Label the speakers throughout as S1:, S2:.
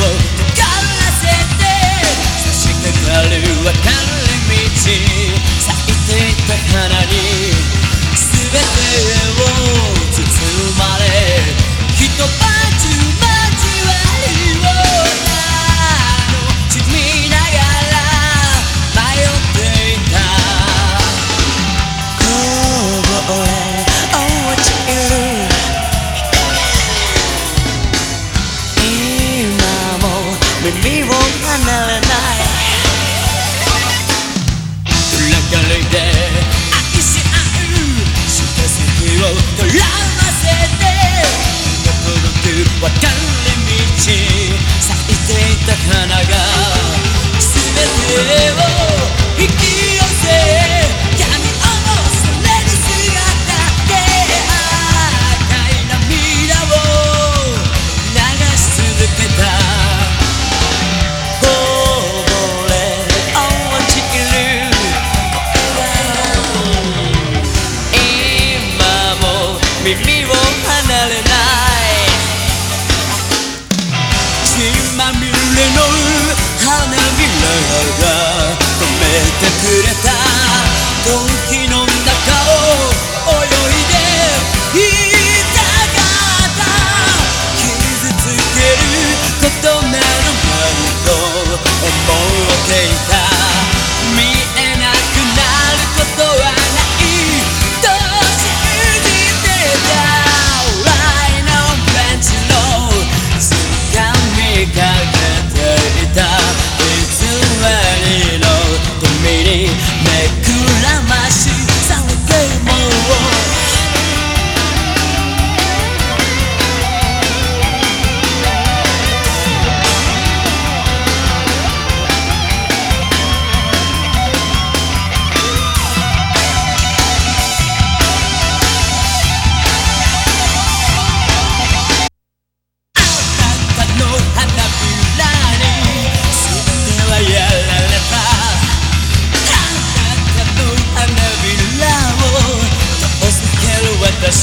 S1: love. for 耳を離れない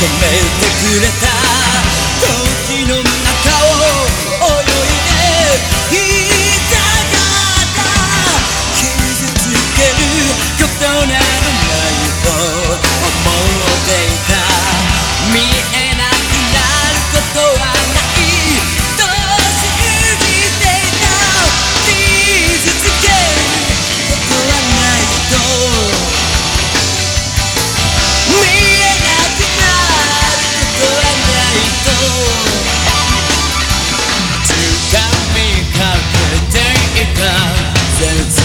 S1: めてくれた Silence